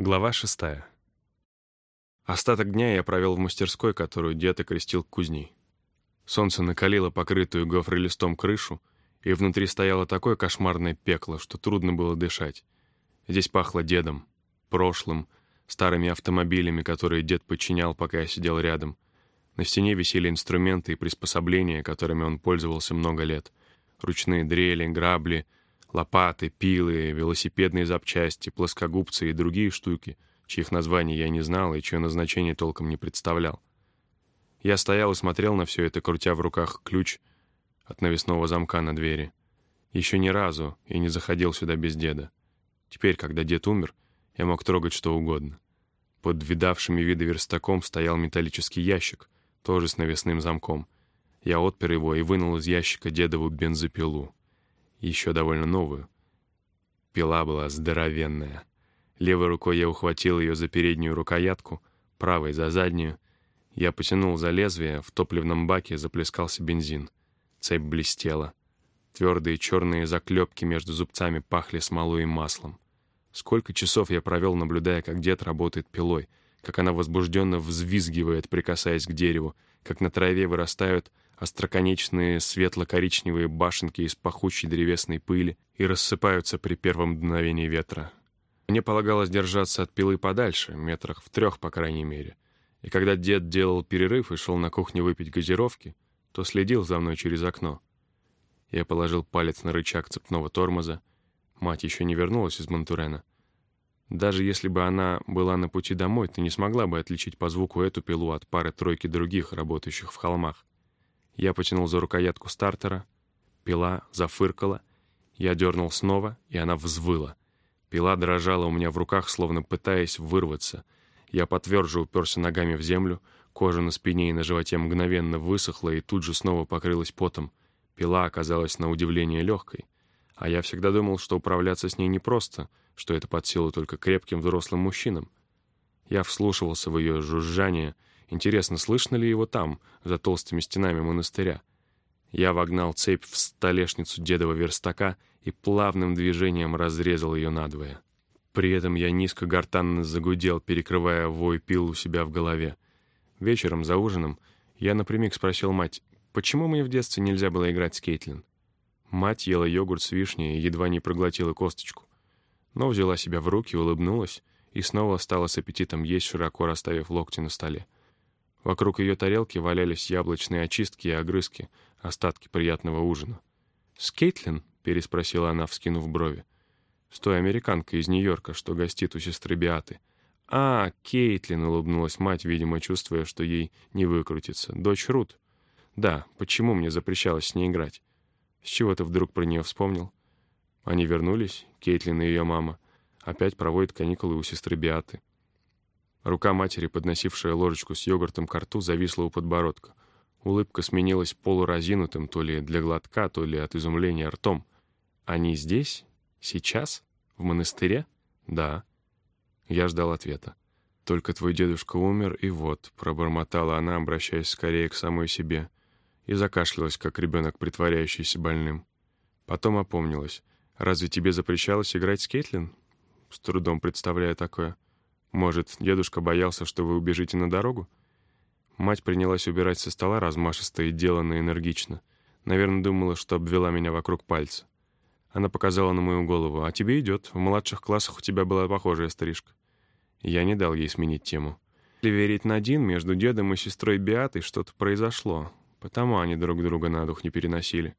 Глава шестая. Остаток дня я провел в мастерской, которую дед окрестил кузней. Солнце накалило покрытую гофролистом крышу, и внутри стояло такое кошмарное пекло, что трудно было дышать. Здесь пахло дедом, прошлым, старыми автомобилями, которые дед подчинял, пока я сидел рядом. На стене висели инструменты и приспособления, которыми он пользовался много лет. Ручные дрели, грабли — Лопаты, пилы, велосипедные запчасти, плоскогубцы и другие штуки, чьих названий я не знал и чье назначение толком не представлял. Я стоял и смотрел на все это, крутя в руках ключ от навесного замка на двери. Еще ни разу и не заходил сюда без деда. Теперь, когда дед умер, я мог трогать что угодно. Под видавшими виды верстаком стоял металлический ящик, тоже с навесным замком. Я отпер его и вынул из ящика дедову бензопилу еще довольно новую. Пила была здоровенная. Левой рукой я ухватил ее за переднюю рукоятку, правой — за заднюю. Я потянул за лезвие, в топливном баке заплескался бензин. Цепь блестела. Твердые черные заклепки между зубцами пахли смолой и маслом. Сколько часов я провел, наблюдая, как дед работает пилой, как она возбужденно взвизгивает, прикасаясь к дереву, как на траве вырастают остроконечные светло-коричневые башенки из пахучей древесной пыли и рассыпаются при первом дуновении ветра. Мне полагалось держаться от пилы подальше, метрах в трех, по крайней мере. И когда дед делал перерыв и шел на кухню выпить газировки, то следил за мной через окно. Я положил палец на рычаг цепного тормоза. Мать еще не вернулась из Монтурена. Даже если бы она была на пути домой, ты не смогла бы отличить по звуку эту пилу от пары-тройки других, работающих в холмах. Я потянул за рукоятку стартера. Пила зафыркала. Я дернул снова, и она взвыла. Пила дрожала у меня в руках, словно пытаясь вырваться. Я потверже уперся ногами в землю. Кожа на спине и на животе мгновенно высохла и тут же снова покрылась потом. Пила оказалась на удивление легкой. А я всегда думал, что управляться с ней непросто, что это под силу только крепким взрослым мужчинам. Я вслушивался в ее жужжание — Интересно, слышно ли его там, за толстыми стенами монастыря? Я вогнал цепь в столешницу дедова верстака и плавным движением разрезал ее надвое. При этом я низко гортанно загудел, перекрывая вой пил у себя в голове. Вечером за ужином я напрямик спросил мать, почему мне в детстве нельзя было играть с Кейтлин? Мать ела йогурт с вишней и едва не проглотила косточку. Но взяла себя в руки, улыбнулась и снова стала с аппетитом есть, широко расставив локти на столе. Вокруг ее тарелки валялись яблочные очистки и огрызки, остатки приятного ужина. «С Кейтлин?» — переспросила она, вскинув брови. «С той американкой из Нью-Йорка, что гостит у сестры Биаты». «А, Кейтлин!» — улыбнулась мать, видимо, чувствуя, что ей не выкрутится. «Дочь Рут?» «Да, почему мне запрещалось с ней играть?» «С чего ты вдруг про нее вспомнил?» Они вернулись, Кейтлин и ее мама. Опять проводят каникулы у сестры Биаты. Рука матери, подносившая ложечку с йогуртом к рту, зависла у подбородка. Улыбка сменилась полуразинутым то ли для глотка, то ли от изумления ртом. «Они здесь? Сейчас? В монастыре?» «Да». Я ждал ответа. «Только твой дедушка умер, и вот», — пробормотала она, обращаясь скорее к самой себе, и закашлялась, как ребенок, притворяющийся больным. Потом опомнилась. «Разве тебе запрещалось играть с Кейтлин?» С трудом представляя такое. Может, дедушка боялся, что вы убежите на дорогу? Мать принялась убирать со стола размашисто и деланно энергично. Наверное, думала, что обвела меня вокруг пальца. Она показала на мою голову. «А тебе идет. В младших классах у тебя была похожая стрижка». Я не дал ей сменить тему. Если верить Надин, между дедом и сестрой Биатой что-то произошло. Потому они друг друга на дух не переносили.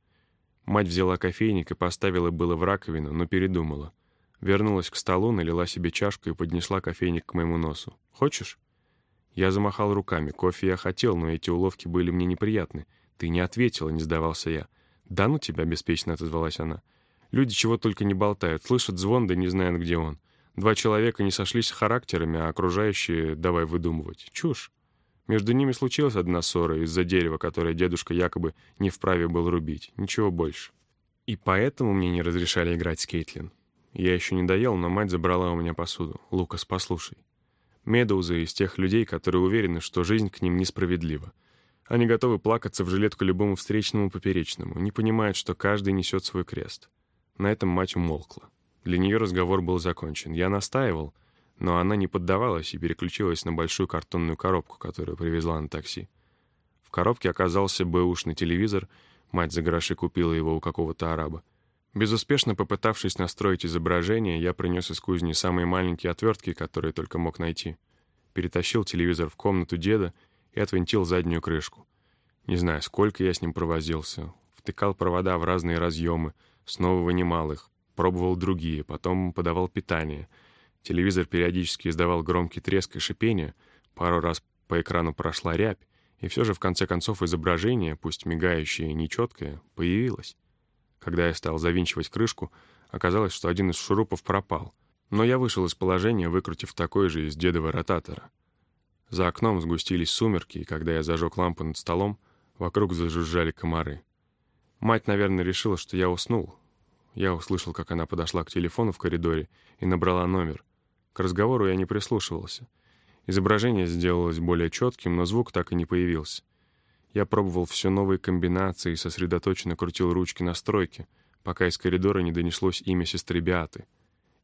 Мать взяла кофейник и поставила было в раковину, но передумала. Вернулась к столу, налила себе чашку и поднесла кофейник к моему носу. «Хочешь?» Я замахал руками. Кофе я хотел, но эти уловки были мне неприятны. «Ты не ответила», — не сдавался я. «Да ну тебя», — беспечно отозвалась она. «Люди чего только не болтают. Слышат звон, да не знают, где он. Два человека не сошлись характерами, а окружающие давай выдумывать. Чушь. Между ними случилась одна ссора из-за дерева, которое дедушка якобы не вправе был рубить. Ничего больше. И поэтому мне не разрешали играть с Кейтлин. Я еще не доел, но мать забрала у меня посуду. «Лукас, послушай. Медоузы из тех людей, которые уверены, что жизнь к ним несправедлива. Они готовы плакаться в жилетку любому встречному поперечному, не понимают, что каждый несет свой крест». На этом мать умолкла. Для нее разговор был закончен. Я настаивал, но она не поддавалась и переключилась на большую картонную коробку, которую привезла на такси. В коробке оказался бэушный телевизор, мать за гроши купила его у какого-то араба. Безуспешно попытавшись настроить изображение, я принес из кузни самые маленькие отвертки, которые только мог найти. Перетащил телевизор в комнату деда и отвинтил заднюю крышку. Не знаю, сколько я с ним провозился. Втыкал провода в разные разъемы, снова вынимал их, пробовал другие, потом подавал питание — Телевизор периодически издавал громкий треск и шипение, пару раз по экрану прошла рябь, и все же в конце концов изображение, пусть мигающее и нечеткое, появилось. Когда я стал завинчивать крышку, оказалось, что один из шурупов пропал, но я вышел из положения, выкрутив такой же из дедового ротатора. За окном сгустились сумерки, и когда я зажег лампу над столом, вокруг зажужжали комары. Мать, наверное, решила, что я уснул. Я услышал, как она подошла к телефону в коридоре и набрала номер. К разговору я не прислушивался. Изображение сделалось более четким, но звук так и не появился. Я пробовал все новые комбинации и сосредоточенно крутил ручки настройки, пока из коридора не донеслось имя сестры Биаты.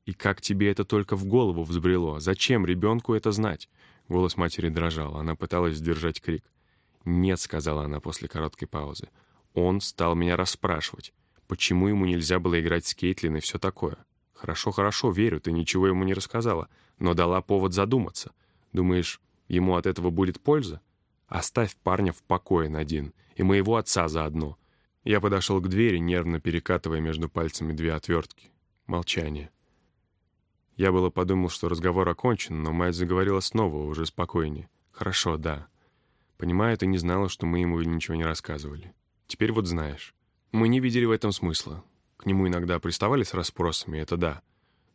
«И как тебе это только в голову взбрело? Зачем ребенку это знать?» Голос матери дрожал, она пыталась сдержать крик. «Нет», — сказала она после короткой паузы. «Он стал меня расспрашивать, почему ему нельзя было играть с Кейтлин и все такое. «Хорошо, хорошо, верю, ты ничего ему не рассказала, но дала повод задуматься. Думаешь, ему от этого будет польза? Оставь парня в покое, Надин, и моего отца заодно». Я подошел к двери, нервно перекатывая между пальцами две отвертки. Молчание. Я было подумал, что разговор окончен, но мать заговорила снова, уже спокойнее. «Хорошо, да. Понимаю, ты не знала, что мы ему ничего не рассказывали. Теперь вот знаешь. Мы не видели в этом смысла. К нему иногда приставали с расспросами, это да.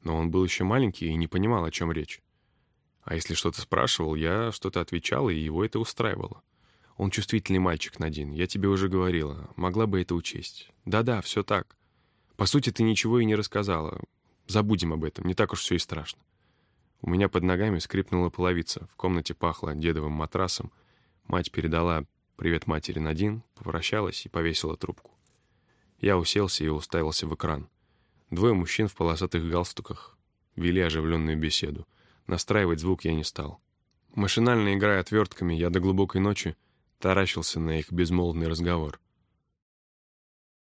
Но он был еще маленький и не понимал, о чем речь. А если что-то спрашивал, я что-то отвечал, и его это устраивало. Он чувствительный мальчик, Надин, я тебе уже говорила. Могла бы это учесть. Да-да, все так. По сути, ты ничего и не рассказала. Забудем об этом, не так уж все и страшно. У меня под ногами скрипнула половица, в комнате пахло дедовым матрасом. Мать передала «Привет матери Надин», попрощалась и повесила трубку. Я уселся и уставился в экран. Двое мужчин в полосатых галстуках вели оживленную беседу. Настраивать звук я не стал. Машинально играя отвертками, я до глубокой ночи таращился на их безмолвный разговор.